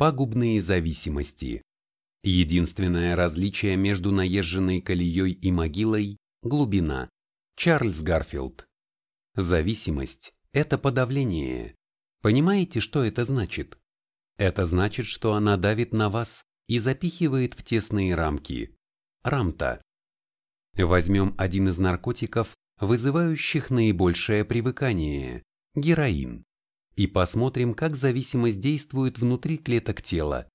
Пагубные зависимости. Единственное различие между наезженной колеей и могилой – глубина. Чарльз Гарфилд. Зависимость – это подавление. Понимаете, что это значит? Это значит, что она давит на вас и запихивает в тесные рамки. Рамта. Возьмем один из наркотиков, вызывающих наибольшее привыкание – героин, и посмотрим, как зависимость действует внутри клеток тела.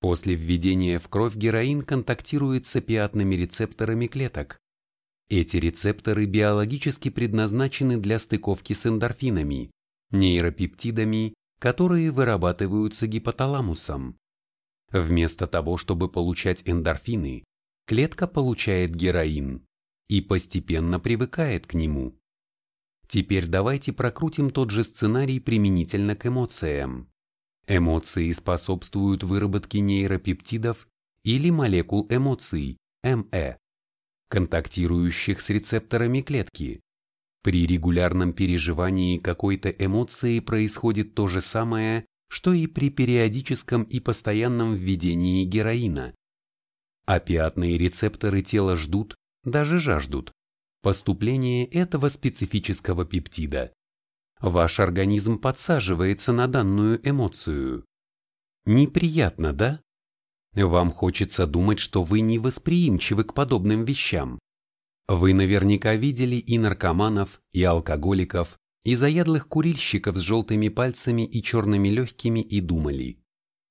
После введения в кровь героин контактирует с опиатными рецепторами клеток. Эти рецепторы биологически предназначены для стыковки с эндорфинами, нейропептидами, которые вырабатываются гипоталамусом. Вместо того, чтобы получать эндорфины, клетка получает героин и постепенно привыкает к нему. Теперь давайте прокрутим тот же сценарий применительно к эмоциям. Эмоции способствуют выработке нейропептидов или молекул эмоций, МЭ, контактирующих с рецепторами клетки. При регулярном переживании какой-то эмоции происходит то же самое, что и при периодическом и постоянном введении героина. Опиатные рецепторы тела ждут, даже жаждут, поступления этого специфического пептида. Ваш организм подсаживается на данную эмоцию. Неприятно, да? Вам хочется думать, что вы не восприимчивы к подобным вещам. Вы наверняка видели и наркоманов, и алкоголиков, и заядлых курильщиков с желтыми пальцами и черными легкими и думали.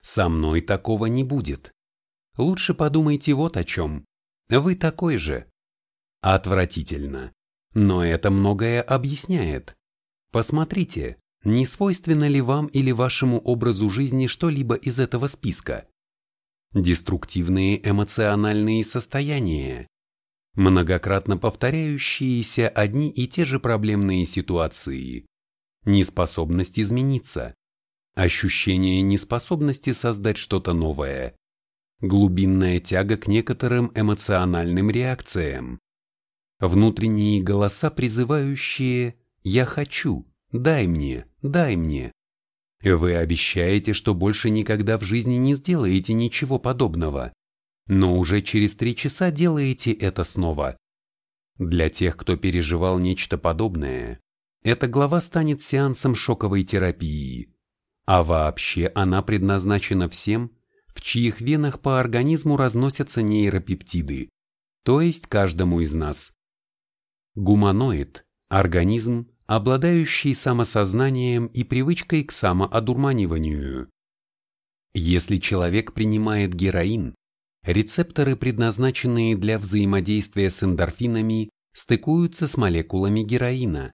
Со мной такого не будет. Лучше подумайте вот о чем. Вы такой же. Отвратительно. Но это многое объясняет. Посмотрите, не свойственно ли вам или вашему образу жизни что-либо из этого списка. Деструктивные эмоциональные состояния, многократно повторяющиеся одни и те же проблемные ситуации, неспособность измениться, ощущение неспособности создать что-то новое, глубинная тяга к некоторым эмоциональным реакциям, внутренние голоса, призывающие «я хочу», «дай мне», «дай мне». Вы обещаете, что больше никогда в жизни не сделаете ничего подобного, но уже через три часа делаете это снова. Для тех, кто переживал нечто подобное, эта глава станет сеансом шоковой терапии. А вообще она предназначена всем, в чьих венах по организму разносятся нейропептиды, то есть каждому из нас. Гуманоид – организм, обладающий самосознанием и привычкой к самоодурманиванию. Если человек принимает героин, рецепторы, предназначенные для взаимодействия с эндорфинами, стыкуются с молекулами героина.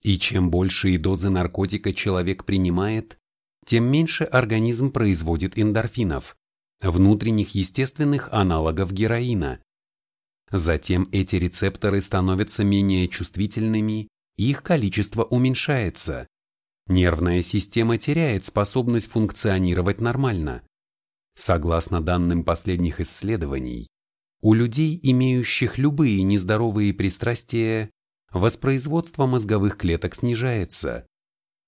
И чем большие дозы наркотика человек принимает, тем меньше организм производит эндорфинов, внутренних естественных аналогов героина. Затем эти рецепторы становятся менее чувствительными, их количество уменьшается. Нервная система теряет способность функционировать нормально. Согласно данным последних исследований, у людей, имеющих любые нездоровые пристрастия, воспроизводство мозговых клеток снижается.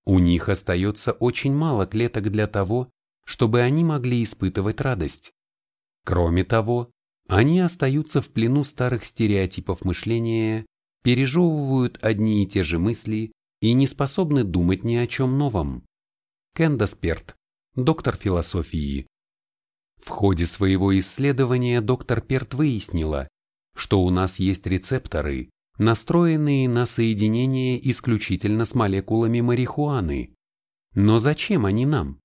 У них остается очень мало клеток для того, чтобы они могли испытывать радость. Кроме того, они остаются в плену старых стереотипов мышления, пережевывают одни и те же мысли и не способны думать ни о чем новом. Кэндас Перт, доктор философии. В ходе своего исследования доктор Перт выяснила, что у нас есть рецепторы, настроенные на соединение исключительно с молекулами марихуаны. Но зачем они нам?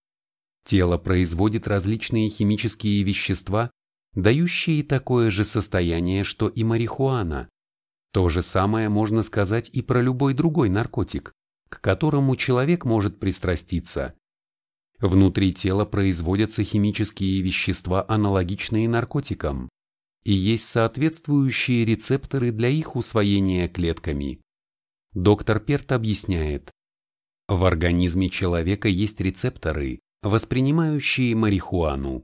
Тело производит различные химические вещества, дающие такое же состояние, что и марихуана. То же самое можно сказать и про любой другой наркотик, к которому человек может пристраститься. Внутри тела производятся химические вещества, аналогичные наркотикам, и есть соответствующие рецепторы для их усвоения клетками. Доктор Перт объясняет, в организме человека есть рецепторы, воспринимающие марихуану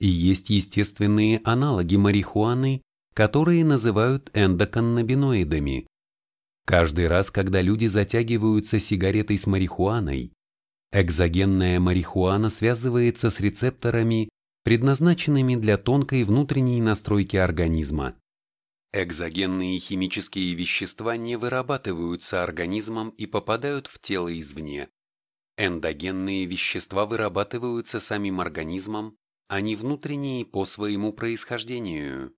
и есть естественные аналоги марихуаны, которые называют эндоканнабиноидами. Каждый раз, когда люди затягиваются сигаретой с марихуаной, Экзогенная марихуана связывается с рецепторами, предназначенными для тонкой внутренней настройки организма. Экзогенные химические вещества не вырабатываются организмом и попадают в тело извне. Эндогенные вещества вырабатываются самим организмом, а не внутренние по своему происхождению.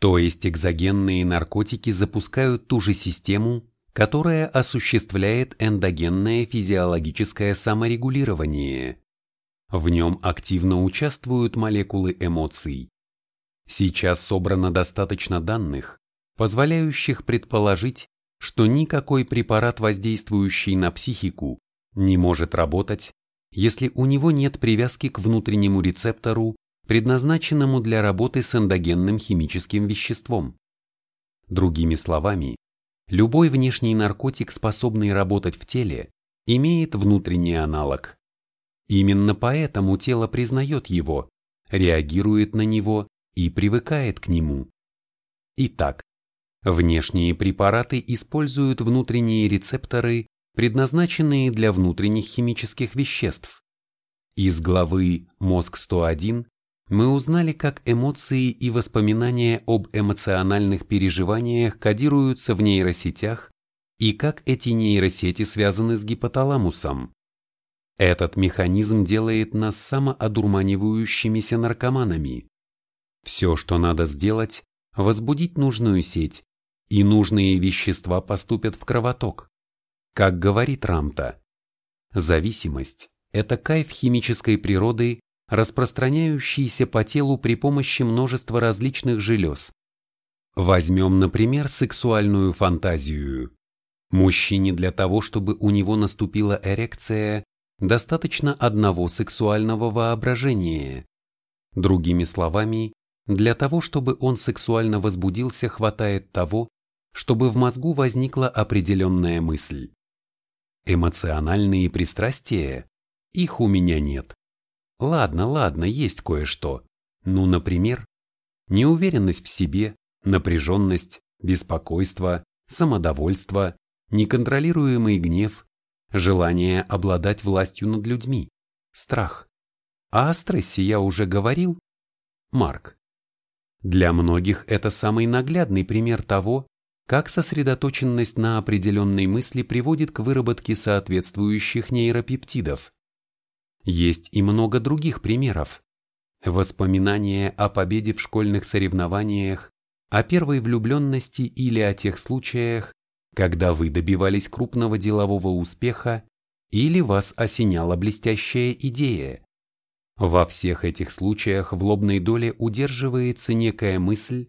То есть экзогенные наркотики запускают ту же систему, которая осуществляет эндогенное физиологическое саморегулирование. В нем активно участвуют молекулы эмоций. Сейчас собрано достаточно данных, позволяющих предположить, что никакой препарат, воздействующий на психику, не может работать, если у него нет привязки к внутреннему рецептору, предназначенному для работы с эндогенным химическим веществом. Другими словами, любой внешний наркотик, способный работать в теле, имеет внутренний аналог. Именно поэтому тело признает его, реагирует на него и привыкает к нему. Итак, внешние препараты используют внутренние рецепторы, предназначенные для внутренних химических веществ. Из главы «Мозг-101» мы узнали, как эмоции и воспоминания об эмоциональных переживаниях кодируются в нейросетях и как эти нейросети связаны с гипоталамусом. Этот механизм делает нас самоодурманивающимися наркоманами. Все, что надо сделать, возбудить нужную сеть, и нужные вещества поступят в кровоток. Как говорит Рамта, зависимость – это кайф химической природы, распространяющийся по телу при помощи множества различных желез. Возьмем, например, сексуальную фантазию. Мужчине для того, чтобы у него наступила эрекция, достаточно одного сексуального воображения. Другими словами, для того, чтобы он сексуально возбудился, хватает того, чтобы в мозгу возникла определенная мысль. Эмоциональные пристрастия? Их у меня нет. Ладно, ладно, есть кое-что. Ну, например, неуверенность в себе, напряженность, беспокойство, самодовольство, неконтролируемый гнев, желание обладать властью над людьми, страх. А о стрессе я уже говорил? Марк. Для многих это самый наглядный пример того, как сосредоточенность на определенной мысли приводит к выработке соответствующих нейропептидов. Есть и много других примеров. Воспоминания о победе в школьных соревнованиях, о первой влюбленности или о тех случаях, когда вы добивались крупного делового успеха или вас осеняла блестящая идея. Во всех этих случаях в лобной доле удерживается некая мысль,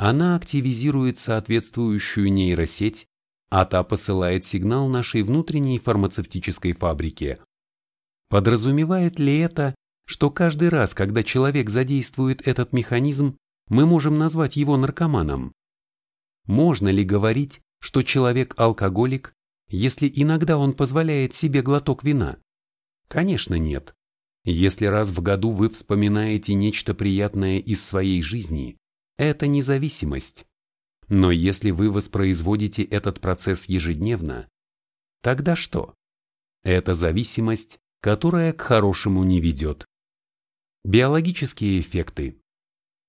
она активизирует соответствующую нейросеть, а та посылает сигнал нашей внутренней фармацевтической фабрике. Подразумевает ли это, что каждый раз, когда человек задействует этот механизм, мы можем назвать его наркоманом? Можно ли говорить, что человек алкоголик, если иногда он позволяет себе глоток вина? Конечно нет. Если раз в году вы вспоминаете нечто приятное из своей жизни, это независимость. Но если вы воспроизводите этот процесс ежедневно, тогда что? Это зависимость, которая к хорошему не ведет. Биологические эффекты.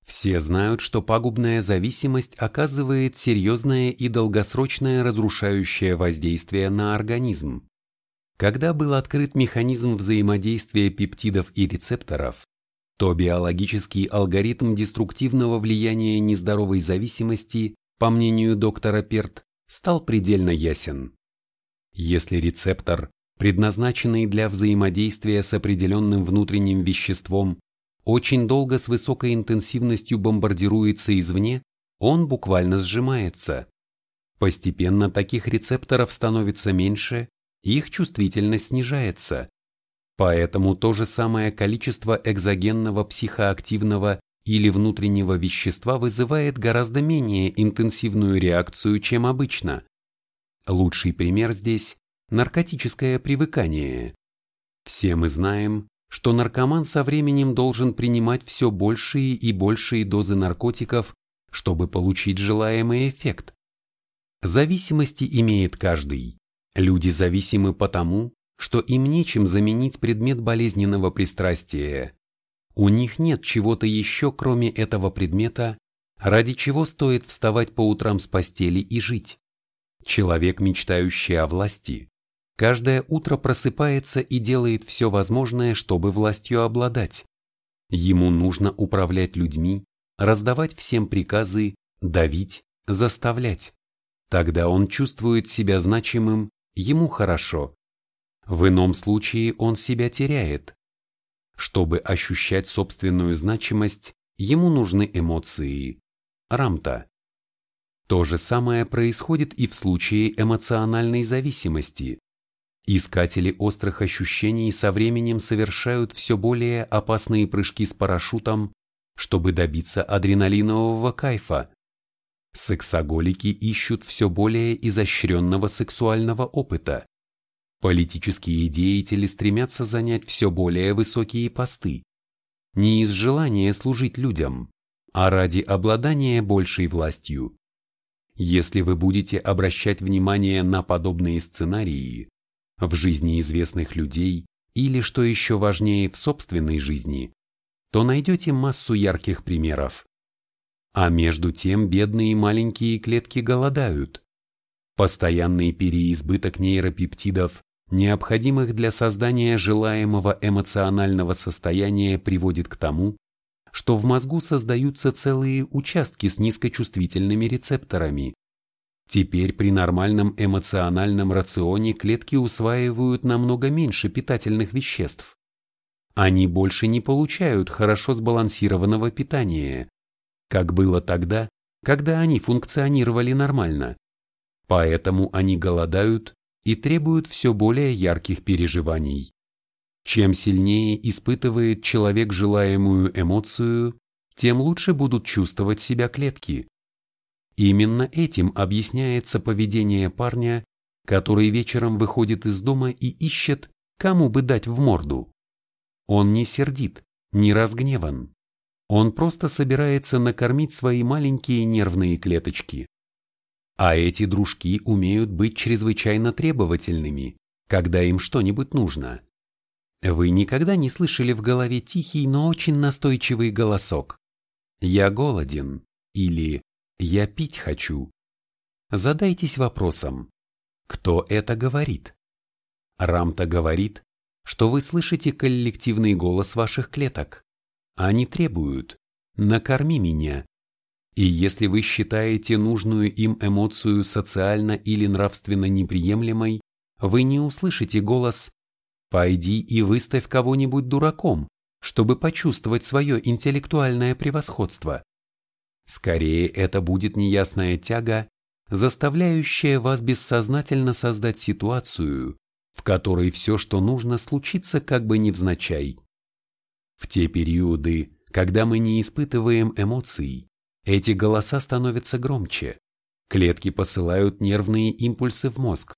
Все знают, что пагубная зависимость оказывает серьезное и долгосрочное разрушающее воздействие на организм. Когда был открыт механизм взаимодействия пептидов и рецепторов, то биологический алгоритм деструктивного влияния нездоровой зависимости, по мнению доктора Перт, стал предельно ясен. Если рецептор, предназначенный для взаимодействия с определенным внутренним веществом, очень долго с высокой интенсивностью бомбардируется извне, он буквально сжимается. Постепенно таких рецепторов становится меньше, их чувствительность снижается. Поэтому то же самое количество экзогенного психоактивного или внутреннего вещества вызывает гораздо менее интенсивную реакцию, чем обычно. Лучший пример здесь – наркотическое привыкание. Все мы знаем, что наркоман со временем должен принимать все большие и большие дозы наркотиков, чтобы получить желаемый эффект. Зависимости имеет каждый. Люди зависимы потому, что им нечем заменить предмет болезненного пристрастия. У них нет чего-то еще, кроме этого предмета, ради чего стоит вставать по утрам с постели и жить. Человек, мечтающий о власти, каждое утро просыпается и делает все возможное, чтобы властью обладать. Ему нужно управлять людьми, раздавать всем приказы, давить, заставлять. Тогда он чувствует себя значимым, ему хорошо. В ином случае он себя теряет. Чтобы ощущать собственную значимость, ему нужны эмоции. Рамта. То же самое происходит и в случае эмоциональной зависимости. Искатели острых ощущений со временем совершают все более опасные прыжки с парашютом, чтобы добиться адреналинового кайфа. Сексоголики ищут все более изощренного сексуального опыта. Политические деятели стремятся занять все более высокие посты. Не из желания служить людям, а ради обладания большей властью. Если вы будете обращать внимание на подобные сценарии в жизни известных людей или, что еще важнее, в собственной жизни, то найдете массу ярких примеров. А между тем бедные маленькие клетки голодают. Постоянный переизбыток нейропептидов, необходимых для создания желаемого эмоционального состояния, приводит к тому, что в мозгу создаются целые участки с низкочувствительными рецепторами. Теперь при нормальном эмоциональном рационе клетки усваивают намного меньше питательных веществ. Они больше не получают хорошо сбалансированного питания, как было тогда, когда они функционировали нормально. Поэтому они голодают и требуют все более ярких переживаний. Чем сильнее испытывает человек желаемую эмоцию, тем лучше будут чувствовать себя клетки. Именно этим объясняется поведение парня, который вечером выходит из дома и ищет, кому бы дать в морду. Он не сердит, не разгневан. Он просто собирается накормить свои маленькие нервные клеточки. А эти дружки умеют быть чрезвычайно требовательными, когда им что-нибудь нужно. Вы никогда не слышали в голове тихий, но очень настойчивый голосок «Я голоден» или «Я пить хочу». Задайтесь вопросом, кто это говорит? Рамта говорит, что вы слышите коллективный голос ваших клеток. Они требуют «накорми меня». И если вы считаете нужную им эмоцию социально или нравственно неприемлемой, вы не услышите голос «пойди и выставь кого-нибудь дураком», чтобы почувствовать свое интеллектуальное превосходство. Скорее, это будет неясная тяга, заставляющая вас бессознательно создать ситуацию, в которой все, что нужно, случится как бы невзначай. В те периоды, когда мы не испытываем эмоций, эти голоса становятся громче. Клетки посылают нервные импульсы в мозг.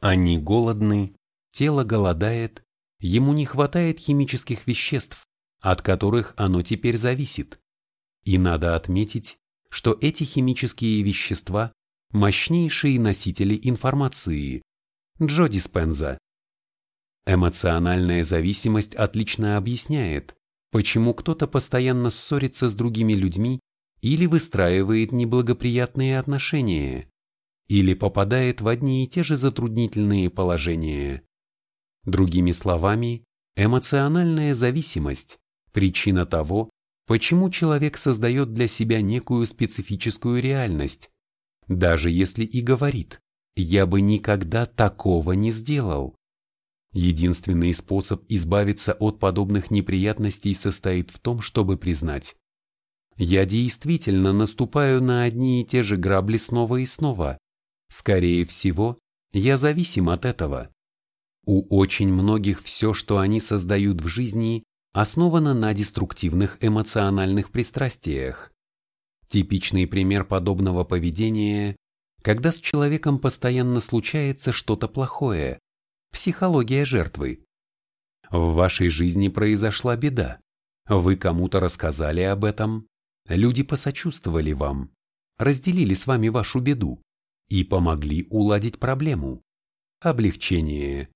Они голодны, тело голодает, ему не хватает химических веществ, от которых оно теперь зависит. И надо отметить, что эти химические вещества – мощнейшие носители информации. Джо Диспенза. Эмоциональная зависимость отлично объясняет, почему кто-то постоянно ссорится с другими людьми или выстраивает неблагоприятные отношения, или попадает в одни и те же затруднительные положения. Другими словами, эмоциональная зависимость – причина того, почему человек создает для себя некую специфическую реальность, даже если и говорит «я бы никогда такого не сделал». Единственный способ избавиться от подобных неприятностей состоит в том, чтобы признать. Я действительно наступаю на одни и те же грабли снова и снова. Скорее всего, я зависим от этого. У очень многих все, что они создают в жизни, основано на деструктивных эмоциональных пристрастиях. Типичный пример подобного поведения, когда с человеком постоянно случается что-то плохое, Психология жертвы. В вашей жизни произошла беда. Вы кому-то рассказали об этом. Люди посочувствовали вам, разделили с вами вашу беду и помогли уладить проблему. Облегчение.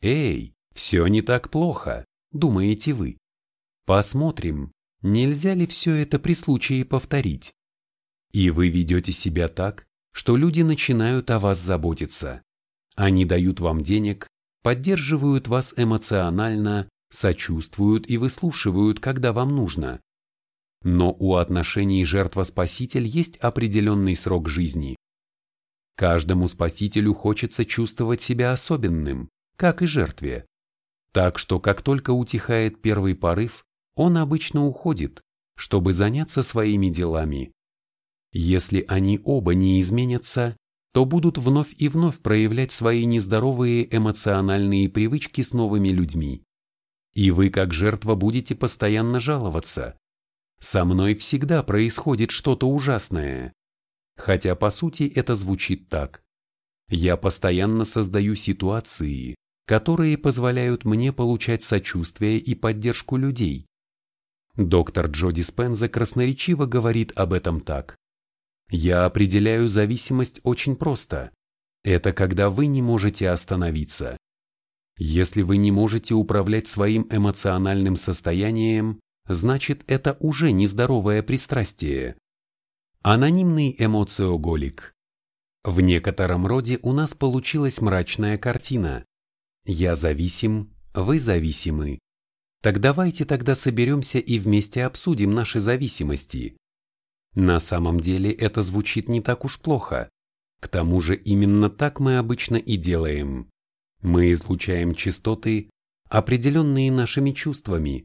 Эй, все не так плохо, думаете вы. Посмотрим, нельзя ли все это при случае повторить. И вы ведете себя так, что люди начинают о вас заботиться. Они дают вам денег, поддерживают вас эмоционально, сочувствуют и выслушивают, когда вам нужно. Но у отношений жертва-спаситель есть определенный срок жизни. Каждому спасителю хочется чувствовать себя особенным, как и жертве. Так что как только утихает первый порыв, он обычно уходит, чтобы заняться своими делами. Если они оба не изменятся, то будут вновь и вновь проявлять свои нездоровые эмоциональные привычки с новыми людьми. И вы как жертва будете постоянно жаловаться. Со мной всегда происходит что-то ужасное. Хотя по сути это звучит так. Я постоянно создаю ситуации, которые позволяют мне получать сочувствие и поддержку людей. Доктор Джо Диспенза красноречиво говорит об этом так. Я определяю зависимость очень просто. Это когда вы не можете остановиться. Если вы не можете управлять своим эмоциональным состоянием, значит это уже нездоровое пристрастие. Анонимный эмоциоголик. В некотором роде у нас получилась мрачная картина. Я зависим, вы зависимы. Так давайте тогда соберемся и вместе обсудим наши зависимости. На самом деле это звучит не так уж плохо. К тому же именно так мы обычно и делаем. Мы излучаем частоты, определенные нашими чувствами,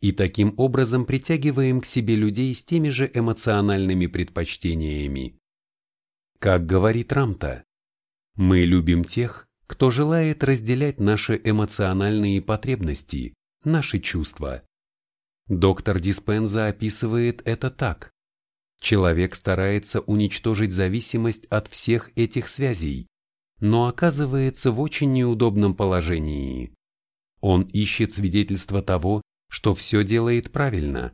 и таким образом притягиваем к себе людей с теми же эмоциональными предпочтениями. Как говорит Рамта, мы любим тех, кто желает разделять наши эмоциональные потребности, наши чувства. Доктор Диспенза описывает это так. Человек старается уничтожить зависимость от всех этих связей, но оказывается в очень неудобном положении. Он ищет свидетельства того, что все делает правильно,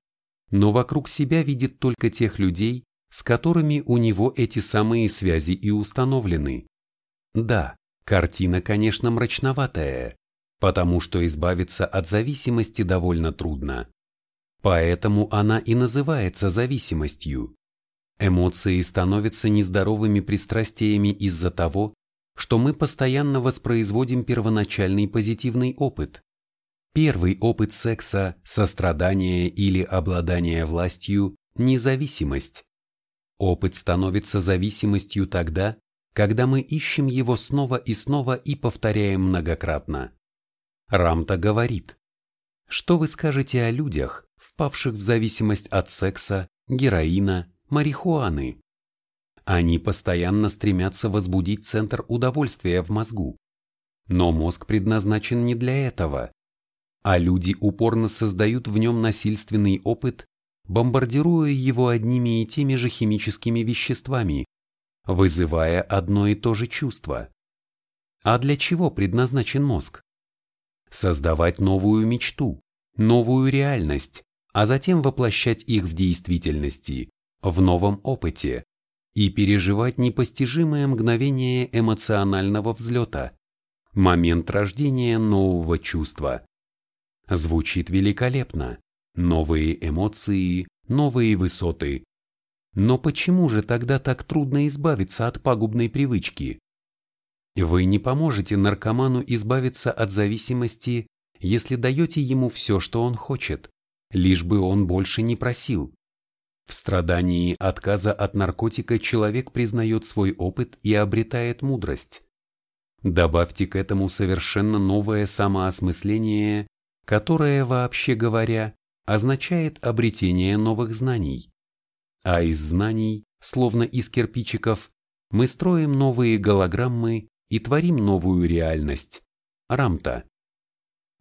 но вокруг себя видит только тех людей, с которыми у него эти самые связи и установлены. Да, картина, конечно, мрачноватая, потому что избавиться от зависимости довольно трудно. Поэтому она и называется зависимостью. Эмоции становятся нездоровыми пристрастиями из-за того, что мы постоянно воспроизводим первоначальный позитивный опыт, Первый опыт секса, сострадание или обладание властью – независимость. Опыт становится зависимостью тогда, когда мы ищем его снова и снова и повторяем многократно. Рамта говорит, что вы скажете о людях, впавших в зависимость от секса, героина, марихуаны? Они постоянно стремятся возбудить центр удовольствия в мозгу. Но мозг предназначен не для этого а люди упорно создают в нем насильственный опыт, бомбардируя его одними и теми же химическими веществами, вызывая одно и то же чувство. А для чего предназначен мозг? Создавать новую мечту, новую реальность, а затем воплощать их в действительности, в новом опыте и переживать непостижимое мгновение эмоционального взлета, момент рождения нового чувства. Звучит великолепно. Новые эмоции, новые высоты. Но почему же тогда так трудно избавиться от пагубной привычки? Вы не поможете наркоману избавиться от зависимости, если даете ему все, что он хочет, лишь бы он больше не просил. В страдании отказа от наркотика человек признает свой опыт и обретает мудрость. Добавьте к этому совершенно новое самоосмысление которое, вообще говоря, означает обретение новых знаний. А из знаний, словно из кирпичиков, мы строим новые голограммы и творим новую реальность. Рамта.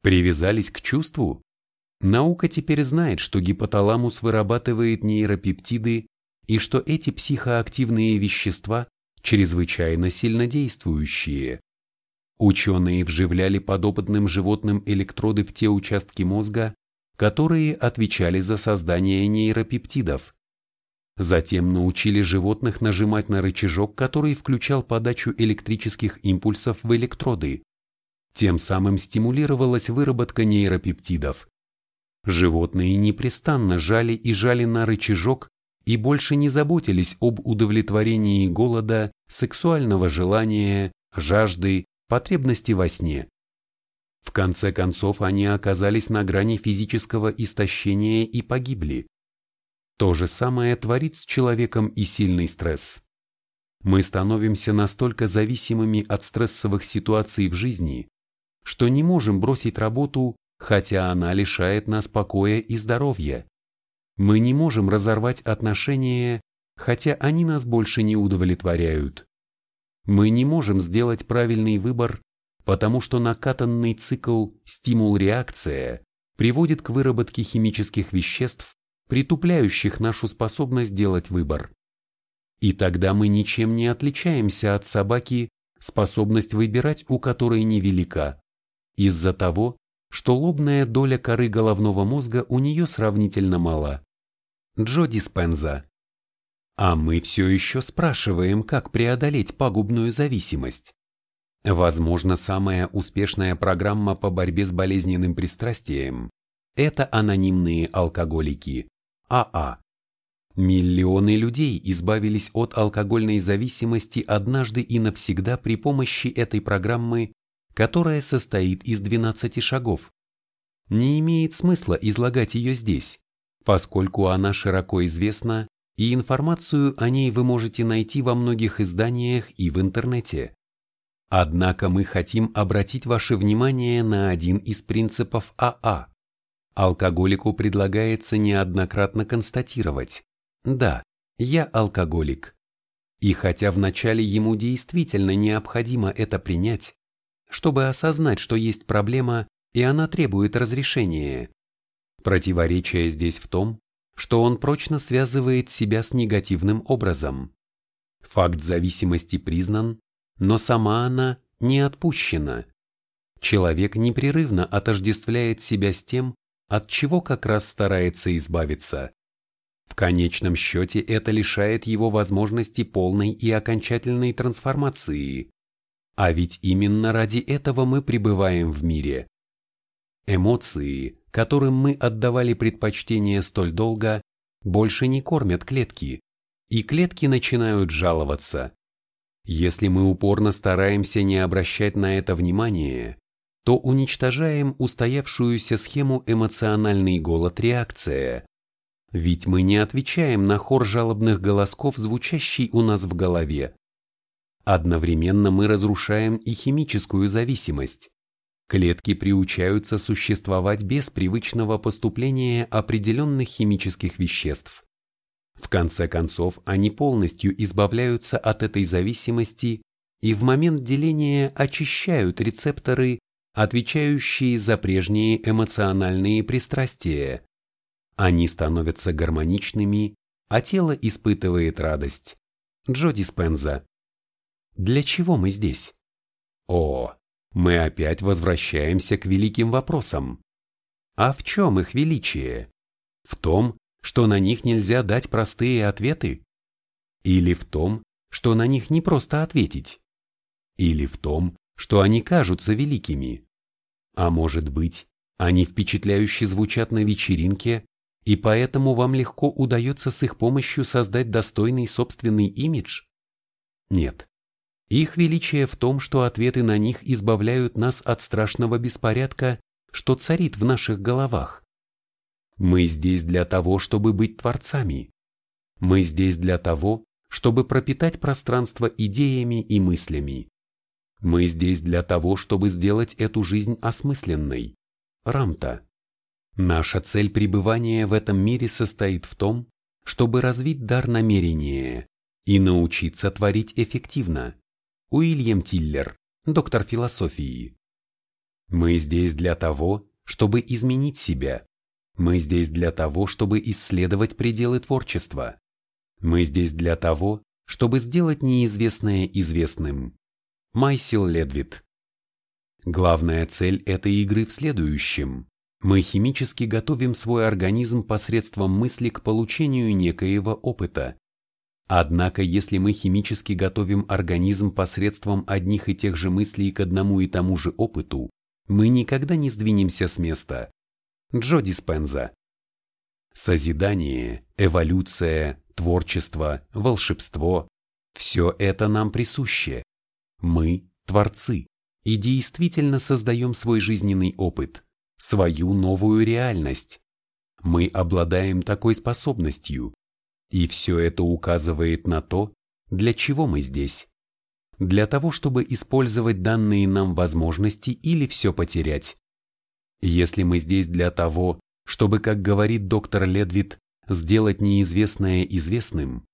Привязались к чувству? Наука теперь знает, что гипоталамус вырабатывает нейропептиды и что эти психоактивные вещества чрезвычайно сильнодействующие. Ученые вживляли подопытным животным электроды в те участки мозга, которые отвечали за создание нейропептидов. Затем научили животных нажимать на рычажок, который включал подачу электрических импульсов в электроды. Тем самым стимулировалась выработка нейропептидов. Животные непрестанно жали и жали на рычажок и больше не заботились об удовлетворении голода, сексуального желания, жажды, потребности во сне. В конце концов они оказались на грани физического истощения и погибли. То же самое творит с человеком и сильный стресс. Мы становимся настолько зависимыми от стрессовых ситуаций в жизни, что не можем бросить работу, хотя она лишает нас покоя и здоровья. Мы не можем разорвать отношения, хотя они нас больше не удовлетворяют. Мы не можем сделать правильный выбор, потому что накатанный цикл стимул-реакция приводит к выработке химических веществ, притупляющих нашу способность делать выбор. И тогда мы ничем не отличаемся от собаки, способность выбирать у которой невелика, из-за того, что лобная доля коры головного мозга у нее сравнительно мала. Джо Диспенза. А мы все еще спрашиваем, как преодолеть пагубную зависимость. Возможно, самая успешная программа по борьбе с болезненным пристрастием – это анонимные алкоголики, АА. Миллионы людей избавились от алкогольной зависимости однажды и навсегда при помощи этой программы, которая состоит из 12 шагов. Не имеет смысла излагать ее здесь, поскольку она широко известна, и информацию о ней вы можете найти во многих изданиях и в интернете. Однако мы хотим обратить ваше внимание на один из принципов АА. Алкоголику предлагается неоднократно констатировать «Да, я алкоголик». И хотя вначале ему действительно необходимо это принять, чтобы осознать, что есть проблема и она требует разрешения, противоречие здесь в том, что он прочно связывает себя с негативным образом. Факт зависимости признан, но сама она не отпущена. Человек непрерывно отождествляет себя с тем, от чего как раз старается избавиться. В конечном счете это лишает его возможности полной и окончательной трансформации. А ведь именно ради этого мы пребываем в мире. Эмоции, которым мы отдавали предпочтение столь долго, больше не кормят клетки, и клетки начинают жаловаться. Если мы упорно стараемся не обращать на это внимание, то уничтожаем устоявшуюся схему эмоциональный голод-реакция. Ведь мы не отвечаем на хор жалобных голосков, звучащий у нас в голове. Одновременно мы разрушаем и химическую зависимость. Клетки приучаются существовать без привычного поступления определенных химических веществ. В конце концов, они полностью избавляются от этой зависимости и в момент деления очищают рецепторы, отвечающие за прежние эмоциональные пристрастия. Они становятся гармоничными, а тело испытывает радость. Джо Диспенза. Для чего мы здесь? О, мы опять возвращаемся к великим вопросам. А в чем их величие? В том, что на них нельзя дать простые ответы? Или в том, что на них не просто ответить? Или в том, что они кажутся великими? А может быть, они впечатляюще звучат на вечеринке, и поэтому вам легко удается с их помощью создать достойный собственный имидж? Нет. Их величие в том, что ответы на них избавляют нас от страшного беспорядка, что царит в наших головах. Мы здесь для того, чтобы быть творцами. Мы здесь для того, чтобы пропитать пространство идеями и мыслями. Мы здесь для того, чтобы сделать эту жизнь осмысленной. Рамта. Наша цель пребывания в этом мире состоит в том, чтобы развить дар намерения и научиться творить эффективно. Уильям Тиллер, доктор философии. Мы здесь для того, чтобы изменить себя, мы здесь для того, чтобы исследовать пределы творчества. Мы здесь для того, чтобы сделать неизвестное известным. Майсил Ледвит. Главная цель этой игры в следующем. Мы химически готовим свой организм посредством мысли к получению некоего опыта. Однако если мы химически готовим организм посредством одних и тех же мыслей к одному и тому же опыту, мы никогда не сдвинемся с места. Джо Диспенза. Созидание, эволюция, творчество, волшебство – все это нам присуще. Мы – творцы и действительно создаем свой жизненный опыт, свою новую реальность. Мы обладаем такой способностью, и все это указывает на то, для чего мы здесь. Для того, чтобы использовать данные нам возможности или все потерять. Если мы здесь для того, чтобы, как говорит доктор Ледвит, сделать неизвестное известным,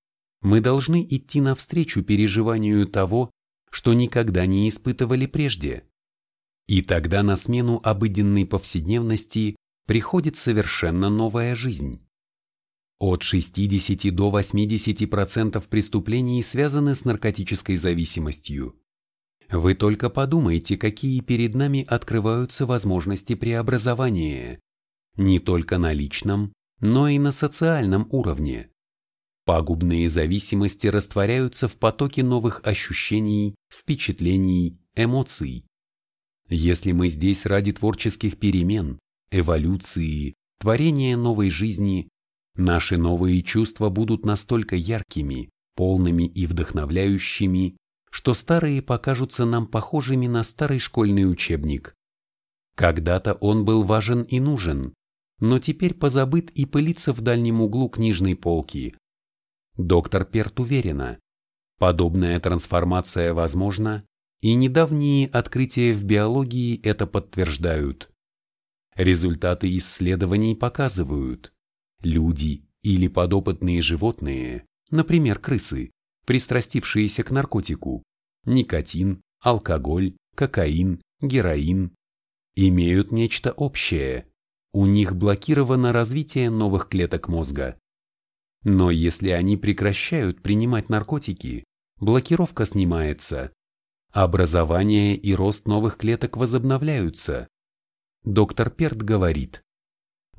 мы должны идти навстречу переживанию того, что никогда не испытывали прежде. И тогда на смену обыденной повседневности приходит совершенно новая жизнь. От 60 до 80% преступлений связаны с наркотической зависимостью. Вы только подумайте, какие перед нами открываются возможности преобразования. Не только на личном, но и на социальном уровне. Пагубные зависимости растворяются в потоке новых ощущений, впечатлений, эмоций. Если мы здесь ради творческих перемен, эволюции, творения новой жизни, Наши новые чувства будут настолько яркими, полными и вдохновляющими, что старые покажутся нам похожими на старый школьный учебник. Когда-то он был важен и нужен, но теперь позабыт и пылится в дальнем углу книжной полки. Доктор Перт уверена, подобная трансформация возможна, и недавние открытия в биологии это подтверждают. Результаты исследований показывают, Люди или подопытные животные, например, крысы, пристрастившиеся к наркотику, никотин, алкоголь, кокаин, героин, имеют нечто общее. У них блокировано развитие новых клеток мозга. Но если они прекращают принимать наркотики, блокировка снимается. Образование и рост новых клеток возобновляются. Доктор Перт говорит,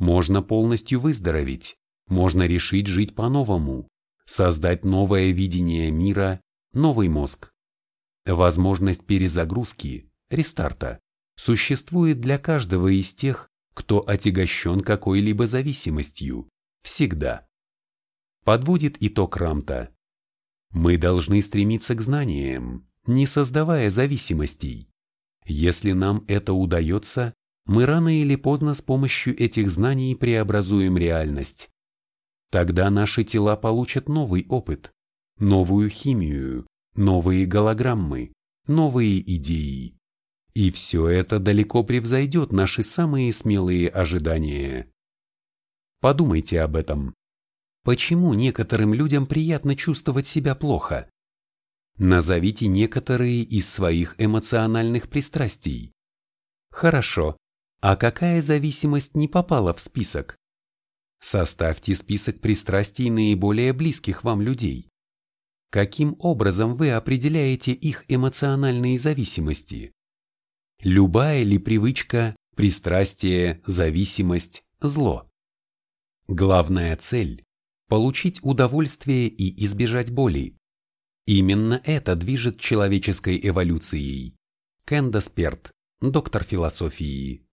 можно полностью выздороветь, можно решить жить по-новому, создать новое видение мира, новый мозг. Возможность перезагрузки, рестарта, существует для каждого из тех, кто отягощен какой-либо зависимостью, всегда. Подводит итог Рамта. Мы должны стремиться к знаниям, не создавая зависимостей. Если нам это удается, мы рано или поздно с помощью этих знаний преобразуем реальность. Тогда наши тела получат новый опыт, новую химию, новые голограммы, новые идеи. И все это далеко превзойдет наши самые смелые ожидания. Подумайте об этом. Почему некоторым людям приятно чувствовать себя плохо? Назовите некоторые из своих эмоциональных пристрастий. Хорошо, а какая зависимость не попала в список? Составьте список пристрастий наиболее близких вам людей. Каким образом вы определяете их эмоциональные зависимости? Любая ли привычка, пристрастие, зависимость – зло? Главная цель – получить удовольствие и избежать боли. Именно это движет человеческой эволюцией. Кэндас Перт, доктор философии.